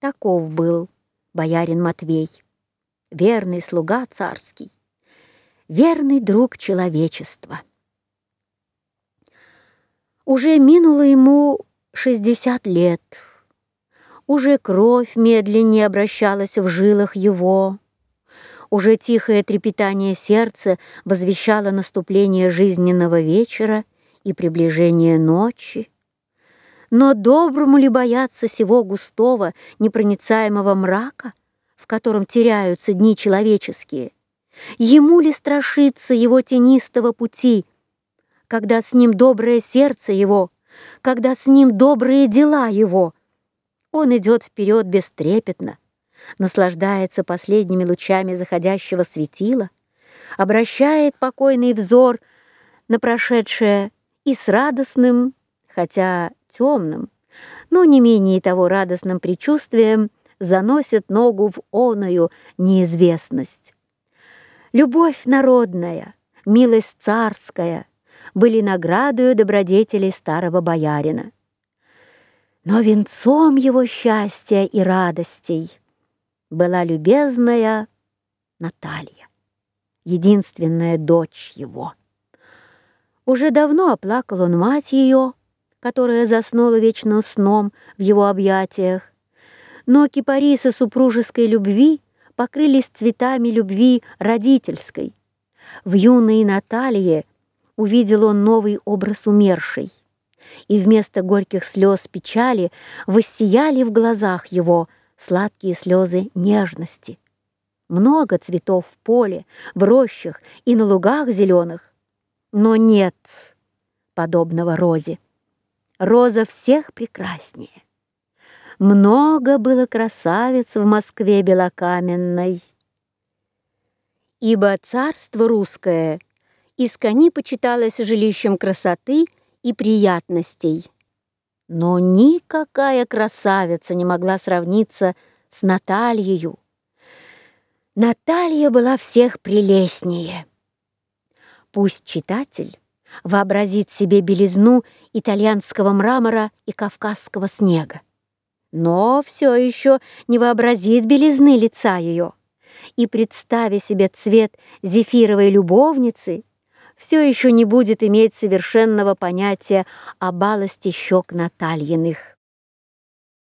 Таков был боярин Матвей, верный слуга царский, верный друг человечества. Уже минуло ему шестьдесят лет, уже кровь медленнее обращалась в жилах его, уже тихое трепетание сердца возвещало наступление жизненного вечера и приближение ночи. Но доброму ли бояться сего густого, непроницаемого мрака, в котором теряются дни человеческие? Ему ли страшиться его тенистого пути, когда с ним доброе сердце его, когда с ним добрые дела его? Он идет вперед бестрепетно, наслаждается последними лучами заходящего светила, обращает покойный взор на прошедшее и с радостным, хотя темным, но не менее того радостным предчувствием заносит ногу в оную неизвестность. Любовь народная, милость царская были наградою добродетелей старого боярина. Но венцом его счастья и радостей была любезная Наталья, единственная дочь его. Уже давно оплакал он мать ее, которая заснула вечным сном в его объятиях. Но кипарисы супружеской любви покрылись цветами любви родительской. В юной Наталье увидел он новый образ умершей, и вместо горьких слез печали воссияли в глазах его сладкие слезы нежности. Много цветов в поле, в рощах и на лугах зеленых, но нет подобного розе. Роза всех прекраснее. Много было красавиц в Москве белокаменной. Ибо царство русское искони почиталось жилищем красоты и приятностей. Но никакая красавица не могла сравниться с Натальей. Наталья была всех прелестнее. Пусть читатель вообразит себе белизну итальянского мрамора и кавказского снега. Но все еще не вообразит белизны лица ее, и, представя себе цвет зефировой любовницы, все еще не будет иметь совершенного понятия о балости щек Натальиных.